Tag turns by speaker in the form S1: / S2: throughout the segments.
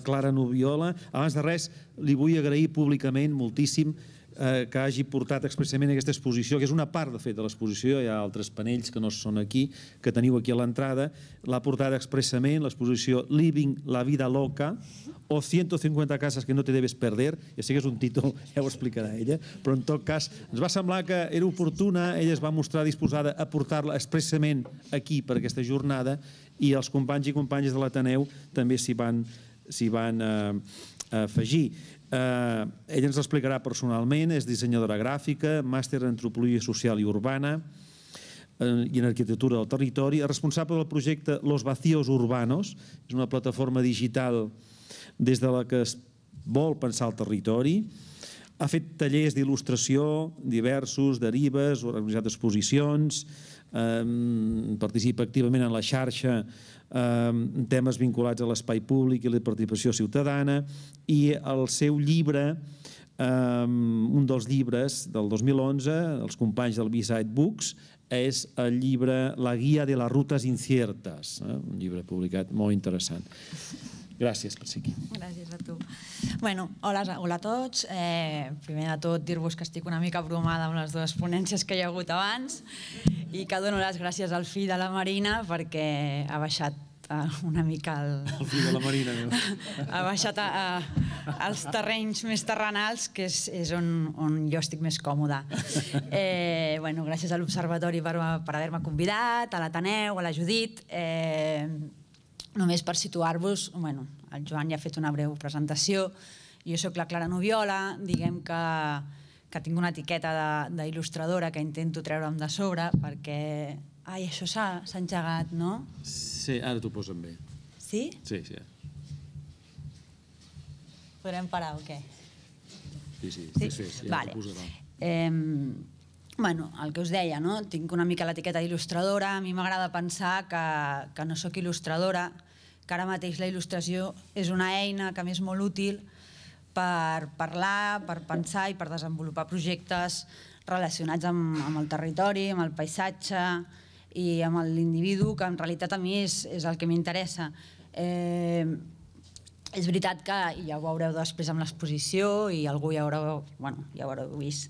S1: Clara Nubiola. Abans de res, li vull agrair públicament moltíssim eh, que hagi portat expressament aquesta exposició, que és una part, de fet, de l'exposició, hi ha altres panells que no són aquí, que teniu aquí a l'entrada, l'ha portat expressament l'exposició Living la vida loca o 150 cases que no te debes perder, ja sé que és un títol, ja ho explicarà ella, però en tot cas ens va semblar que era oportuna, ella es va mostrar disposada a portar-la expressament aquí per aquesta jornada i els companys i companyes de l'Ateneu també s'hi van, s'hi van eh, afegir. Eh, ella ens l'explicarà personalment, és dissenyadora gràfica, màster en antropologia social i urbana eh, i en arquitectura del territori, és responsable del projecte Los Vacíos Urbanos, és una plataforma digital des de la que es vol pensar el territori, ha fet tallers d'il·lustració diversos, derives, organitzat exposicions, eh, participa activament en la xarxa eh, temes vinculats a l'espai públic i la participació ciutadana i el seu llibre eh, un dels llibres del 2011 els companys del B-Side Books és el llibre La guia de les rutes inciertes eh, un llibre publicat molt interessant Gràcies per ser aquí.
S2: Gràcies a tu. Bueno, hola, hola a tots. Eh, primer de tot, dir-vos que estic una mica bromada amb les dues ponències que hi ha hagut abans i que dono les gràcies al fill de la Marina perquè ha baixat eh, una mica el...
S1: El fill de la Marina. No?
S2: ha baixat a, a, als terrenys més terrenals, que és, és on, on jo estic més còmoda. Eh, bueno, gràcies a l'Observatori per, per haver-me convidat, a l'Ateneu, a la Judit. Eh, Només per situar-vos, bueno, el Joan ja ha fet una breu presentació, jo sóc la Clara Noviola, diguem que, que tinc una etiqueta d'il·lustradora que intento treure'm de sobre perquè... Ai, això s'ha engegat, no?
S1: Sí, ara t'ho posen bé.
S2: Sí?
S1: Sí, sí.
S2: Podrem parar o què?
S1: Sí, sí,
S2: sí?
S1: sí, sí ja
S2: vale.
S1: t'ho posarà.
S2: Eh, bueno, el que us deia, no? tinc una mica l'etiqueta d'il·lustradora, a mi m'agrada pensar que, que no sóc il·lustradora, que ara mateix la il·lustració és una eina que m'és molt útil per parlar, per pensar i per desenvolupar projectes relacionats amb, amb el territori, amb el paisatge i amb l'individu, que en realitat a mi és, és el que m'interessa. Eh, és veritat que, i ja ho veureu després amb l'exposició, i algú ja haureu, bueno, ja ho haureu vist,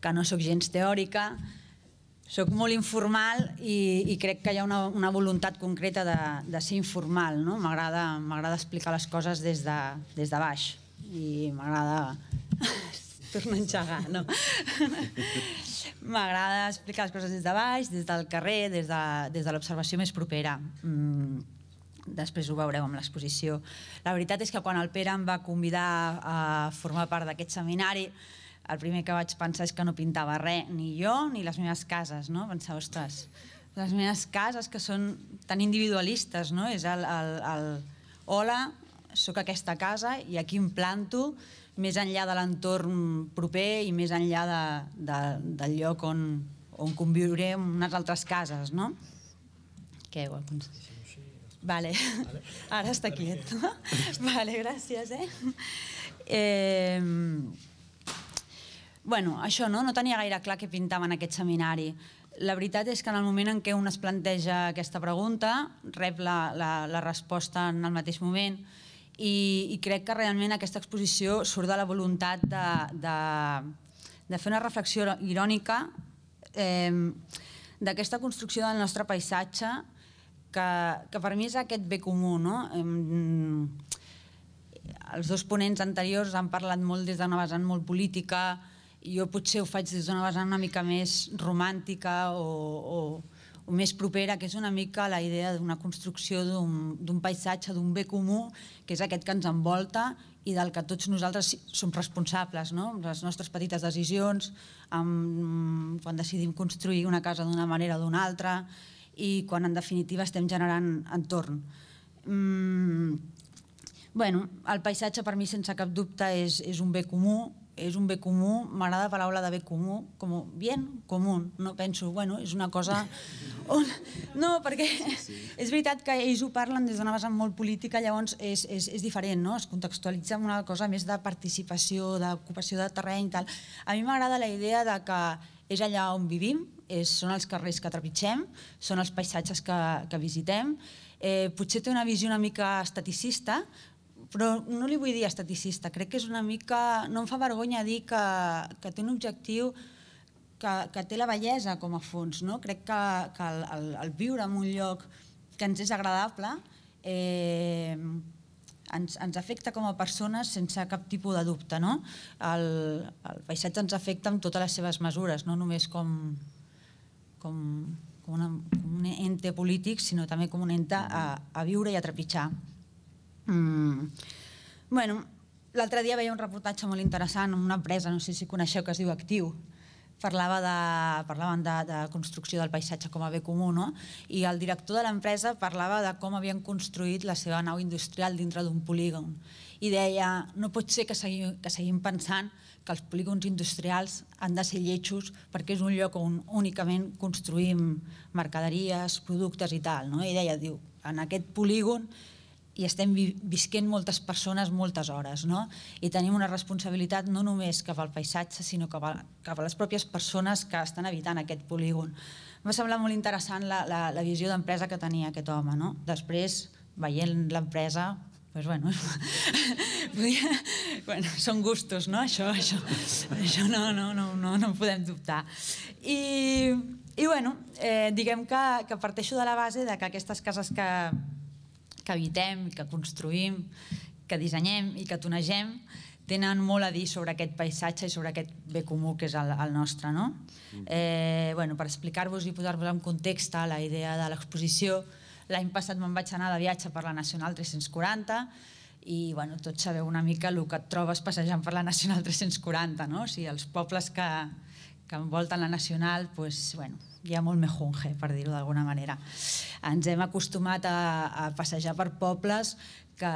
S2: que no sóc gens teòrica, sóc molt informal i, i crec que hi ha una, una voluntat concreta de, de ser informal. No? M'agrada explicar les coses des de, des de baix i m'agrada tornar a enxegar, no? M'agrada explicar les coses des de baix, des del carrer, des de, des de l'observació més propera. Mm, després ho veureu amb l'exposició. La veritat és que quan el Pere em va convidar a formar part d'aquest seminari, el primer que vaig pensar és que no pintava res, ni jo ni les meves cases, no? Pensava, ostres, les meves cases que són tan individualistes, no? És el, el, el hola, sóc aquesta casa i aquí em planto més enllà de l'entorn proper i més enllà de, de, del lloc on, on conviuré en unes altres cases, no? Què ho Vale. Ara està quiet. vale, gràcies, eh? eh bueno, això no, no tenia gaire clar què pintava en aquest seminari. La veritat és que en el moment en què un es planteja aquesta pregunta, rep la, la, la resposta en el mateix moment i, i crec que realment aquesta exposició surt de la voluntat de, de, de fer una reflexió irònica eh, d'aquesta construcció del nostre paisatge que, que per mi és aquest bé comú. No? Eh, els dos ponents anteriors han parlat molt des d'una vessant molt política, jo potser ho faig des d'una vessant una mica més romàntica o, o, o més propera, que és una mica la idea d'una construcció d'un paisatge, d'un bé comú, que és aquest que ens envolta i del que tots nosaltres som responsables, no? les nostres petites decisions, amb, quan decidim construir una casa d'una manera o d'una altra, i quan en definitiva estem generant entorn. Mm, bueno, el paisatge per mi sense cap dubte és, és un bé comú, és un bé comú, m'agrada la paraula de bé comú, com bien comú, no penso, bueno, és una cosa... On... No, perquè sí, sí. és veritat que ells ho parlen des d'una vessant molt política, llavors és, és, és diferent, no? es contextualitza amb una cosa més de participació, d'ocupació de terreny i tal. A mi m'agrada la idea de que és allà on vivim, és, són els carrers que trepitgem, són els paisatges que, que visitem, eh, potser té una visió una mica estaticista, però no li vull dir esteticista, crec que és una mica... No em fa vergonya dir que, que té un objectiu que, que té la bellesa com a fons. No? Crec que, que el, el, el viure en un lloc que ens és agradable eh, ens, ens afecta com a persones sense cap tipus de dubte. No? El, el paisatge ens afecta amb totes les seves mesures, no només com, com, com, una, com un ente polític, sinó també com un ente a, a viure i a trepitjar. Mm. Bueno, L'altre dia veia un reportatge molt interessant en una empresa, no sé si coneixeu, que es diu Actiu, parlava de, parlaven de, de construcció del paisatge com a bé comú, no? i el director de l'empresa parlava de com havien construït la seva nau industrial dintre d'un polígon. I deia, no pot ser que seguim, que seguim pensant que els polígons industrials han de ser lletjos perquè és un lloc on únicament construïm mercaderies, productes i tal. No? I deia, diu, en aquest polígon i estem visquent moltes persones moltes hores, no? I tenim una responsabilitat no només cap al paisatge, sinó cap a, cap a les pròpies persones que estan habitant aquest polígon. M'ha semblat molt interessant la, la, la visió d'empresa que tenia aquest home, no? Després, veient l'empresa, pues bueno, podia, bueno, són gustos, no? Això, això, això no, no, no, no, no podem dubtar. I, i bueno, eh, diguem que, que parteixo de la base de que aquestes cases que, que habitem, que construïm, que dissenyem i que tonegem, tenen molt a dir sobre aquest paisatge i sobre aquest bé comú que és el, el nostre. No? Mm. Eh, bueno, per explicar-vos i posar-vos en context la idea de l'exposició, l'any passat me'n vaig anar de viatge per la Nacional 340 i bueno, tots sabeu una mica el que et trobes passejant per la Nacional 340, no? o sigui, els pobles que, que envolten la Nacional, pues, bueno, hi ha molt mejunge, per dir-ho d'alguna manera. Ens hem acostumat a, a passejar per pobles que,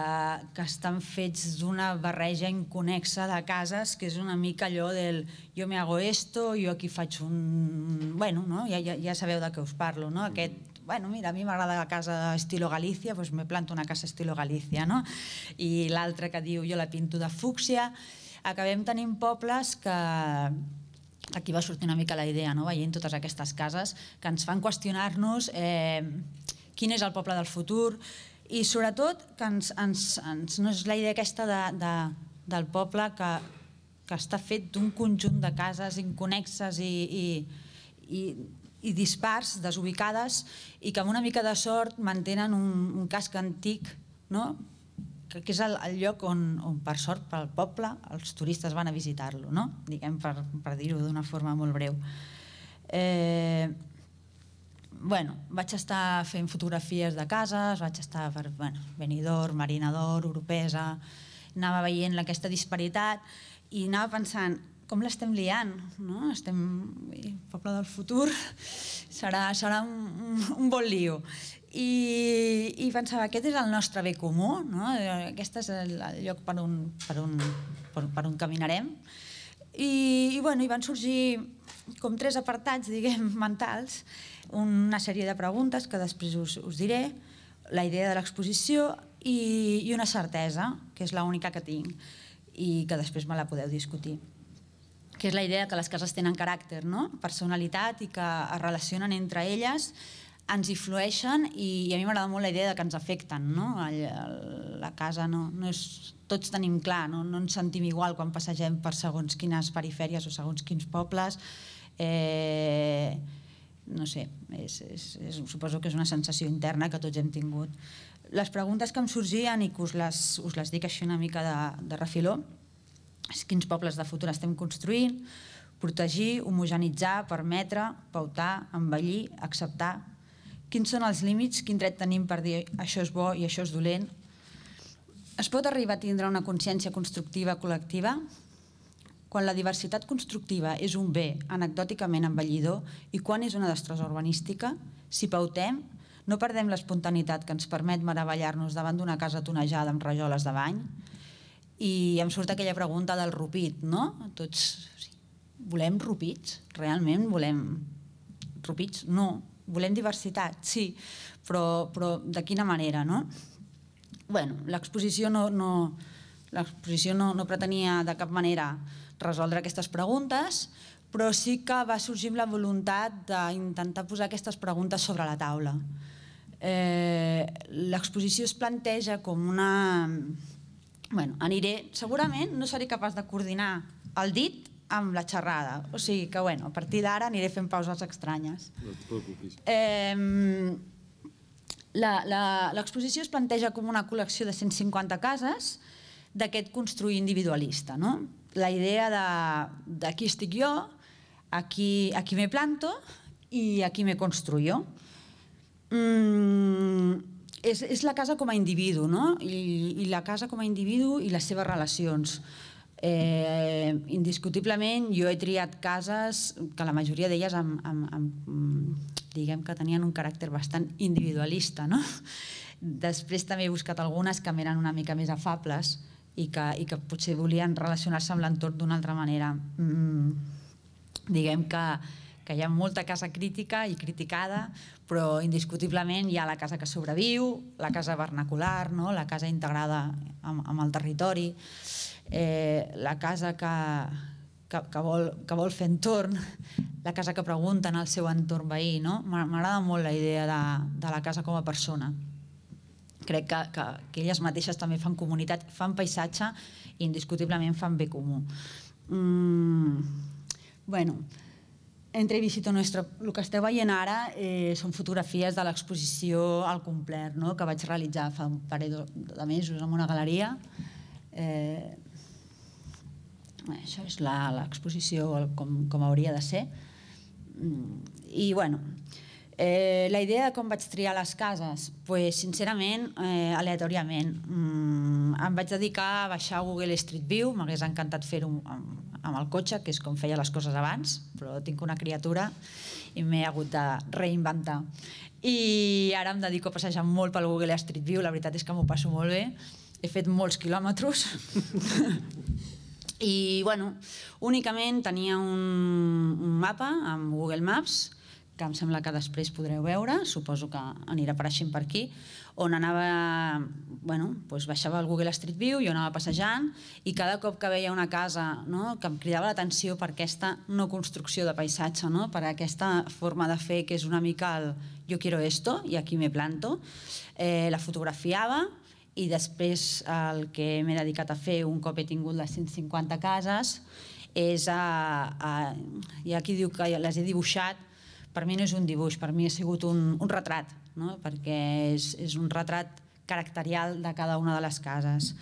S2: que estan fets d'una barreja inconexa de cases, que és una mica allò del jo me hago esto, jo aquí faig un... Bueno, no? ja, ja, ja sabeu de què us parlo, no? Aquest bueno, mira, a mi m'agrada la casa estilo Galícia, doncs me planto una casa estilo Galícia, no? I l'altre que diu jo la pinto de fúcsia. Acabem tenint pobles que, aquí va sortir una mica la idea, no? veient totes aquestes cases, que ens fan qüestionar-nos eh, quin és el poble del futur i sobretot que ens, ens, ens, no és la idea aquesta de, de, del poble que, que està fet d'un conjunt de cases inconexes i, i, i, i dispars, desubicades, i que amb una mica de sort mantenen un, un casc antic no? Que és el, el lloc on, on, per sort, pel poble, els turistes van a visitar-lo, no? diguem, per, per dir-ho d'una forma molt breu. Eh, bueno, vaig estar fent fotografies de cases, vaig estar per bueno, Benidorm, Marinador, Europesa, anava veient aquesta disparitat i anava pensant com l'estem liant, no? Estem... El poble del futur serà, serà un, un bon lío i, i pensava, aquest és el nostre bé comú, no? aquest és el, el lloc per on, per, on, per, per on caminarem. I, i, bueno, i van sorgir com tres apartats, diguem, mentals, una sèrie de preguntes que després us, us diré, la idea de l'exposició i, i una certesa, que és l'única que tinc i que després me la podeu discutir que és la idea que les cases tenen caràcter, no? personalitat i que es relacionen entre elles ens influeixen i, i a mi m'agrada molt la idea de que ens afecten. No? El, la casa no, no és... Tots tenim clar, no, no ens sentim igual quan passegem per segons quines perifèries o segons quins pobles. Eh, no sé, és, és, és, suposo que és una sensació interna que tots hem tingut. Les preguntes que em sorgien i que us les, us les dic així una mica de, de refiló quins pobles de futur estem construint, protegir, homogenitzar, permetre, pautar, envellir, acceptar, quins són els límits, quin dret tenim per dir això és bo i això és dolent. Es pot arribar a tindre una consciència constructiva col·lectiva? Quan la diversitat constructiva és un bé anecdòticament envellidor i quan és una destrosa urbanística, si pautem, no perdem l'espontanitat que ens permet meravellar-nos davant d'una casa tonejada amb rajoles de bany? I em surt aquella pregunta del rupit, no? Tots volem rupits? Realment volem rupits? No, volem diversitat, sí, però, però de quina manera, no? bueno, l'exposició no, no, l'exposició no, no pretenia de cap manera resoldre aquestes preguntes, però sí que va sorgir amb la voluntat d'intentar posar aquestes preguntes sobre la taula. Eh, L'exposició es planteja com una, bueno, aniré, segurament no seré capaç de coordinar el dit amb la xerrada. O sigui que, bueno, a partir d'ara aniré fent pauses estranyes.
S1: No et preocupis.
S2: Eh, L'exposició es planteja com una col·lecció de 150 cases d'aquest construir individualista. No? La idea de, estic jo, aquí, aquí me planto i aquí me construyo. Mm, és, és la casa com a individu, no? I, i la casa com a individu i les seves relacions. Eh, indiscutiblement jo he triat cases que la majoria d'elles amb, amb, amb, diguem que tenien un caràcter bastant individualista no? després també he buscat algunes que m'eren una mica més afables i que, i que potser volien relacionar-se amb l'entorn d'una altra manera mm, diguem que, que hi ha molta casa crítica i criticada però indiscutiblement hi ha la casa que sobreviu la casa vernacular, no? la casa integrada amb, amb el territori eh, la casa que, que, que, vol, que vol fer entorn, la casa que pregunta en el seu entorn veí. No? M'agrada molt la idea de, de la casa com a persona. Crec que, que, que elles mateixes també fan comunitat, fan paisatge i indiscutiblement fan bé comú. Mm, bueno, entre Visito Nuestro, el que esteu veient ara eh, són fotografies de l'exposició al complet, no? que vaig realitzar fa un parell de mesos en una galeria. Eh, això és l'exposició com, com hauria de ser. Mm, I, bueno, eh, la idea de com vaig triar les cases, pues, sincerament, eh, aleatòriament. Mm, em vaig dedicar a baixar Google Street View, m'hagués encantat fer-ho amb, amb el cotxe, que és com feia les coses abans, però tinc una criatura i m'he hagut de reinventar. I ara em dedico a passejar molt pel Google Street View, la veritat és que m'ho passo molt bé, he fet molts quilòmetres I, bueno, únicament tenia un, un mapa amb Google Maps, que em sembla que després podreu veure, suposo que anirà apareixent per aquí, on anava, bueno, doncs baixava el Google Street View, jo anava passejant i cada cop que veia una casa no, que em cridava l'atenció per aquesta no construcció de paisatge, no, per aquesta forma de fer que és una mica el jo quiero esto i aquí me planto, eh, la fotografiava i després el que m'he dedicat a fer un cop he tingut les 150 cases és a, a hi ha qui diu que les he dibuixat per mi no és un dibuix, per mi ha sigut un, un retrat no? perquè és, és un retrat caracterial de cada una de les cases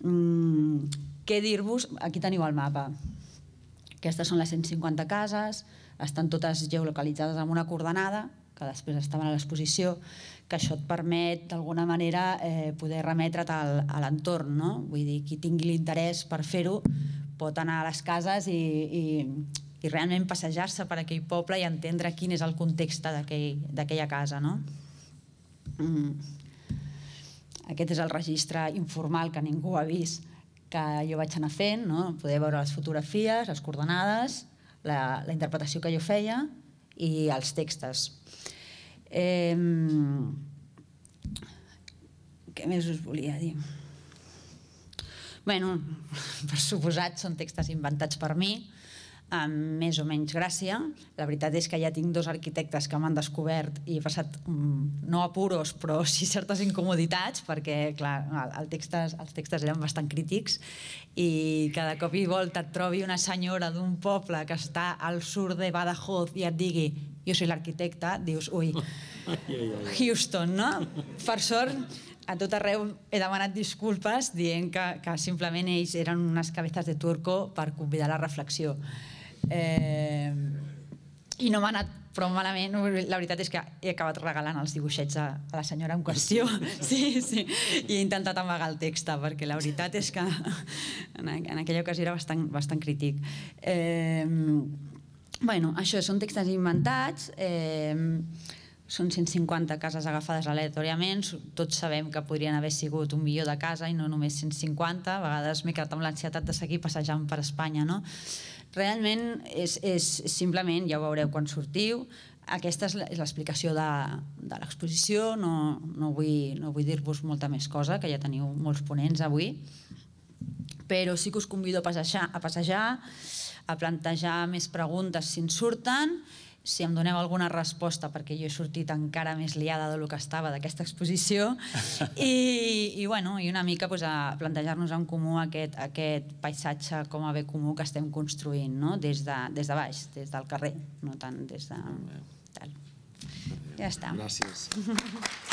S2: mm, què dir-vos? aquí teniu el mapa aquestes són les 150 cases estan totes geolocalitzades amb una coordenada que després estaven a l'exposició, que això et permet d'alguna manera eh, poder remetre't al, a l'entorn. No? Vull dir, qui tingui l'interès per fer-ho pot anar a les cases i, i, i realment passejar-se per aquell poble i entendre quin és el context d'aquella aquell, casa. No? Mm. Aquest és el registre informal que ningú ha vist que jo vaig anar fent, no? poder veure les fotografies, les coordenades, la, la interpretació que jo feia i els textos. Eh, què més us volia dir? bueno, per suposat, són textos inventats per mi, amb més o menys gràcia. La veritat és que ja tinc dos arquitectes que m'han descobert i he passat, mm, no apuros, però sí certes incomoditats, perquè, clar, el textes, els textos eren bastant crítics i cada cop i volta et trobi una senyora d'un poble que està al sud de Badajoz i et digui jo soy l'arquitecte, dius, ui, Houston, no? Per sort, a tot arreu he demanat disculpes dient que, que simplement ells eren unes cabezas de turco per convidar la reflexió. Eh, I no m'ha anat prou malament, la veritat és que he acabat regalant els dibuixets a, a la senyora en qüestió sí, sí. i he intentat amagar el text perquè la veritat és que en, en aquella ocasió era bastant, bastant crític eh, bueno, això són textos inventats eh, són 150 cases agafades aleatòriament, tots sabem que podrien haver sigut un milió de casa i no només 150, a vegades m'he quedat amb l'ansietat de seguir passejant per Espanya, no? Realment és, és simplement, ja ho veureu quan sortiu, aquesta és l'explicació de, de l'exposició, no, no vull, no vull dir-vos molta més cosa, que ja teniu molts ponents avui, però sí que us convido a passejar, a, passejar, a plantejar més preguntes si en surten si em doneu alguna resposta, perquè jo he sortit encara més liada del que estava d'aquesta exposició, i, i, bueno, i una mica pues, a plantejar-nos en comú aquest, aquest paisatge com a bé comú que estem construint, no? des, de, des de baix, des del carrer, no tant des de... Tal. Ja està.
S1: Gràcies.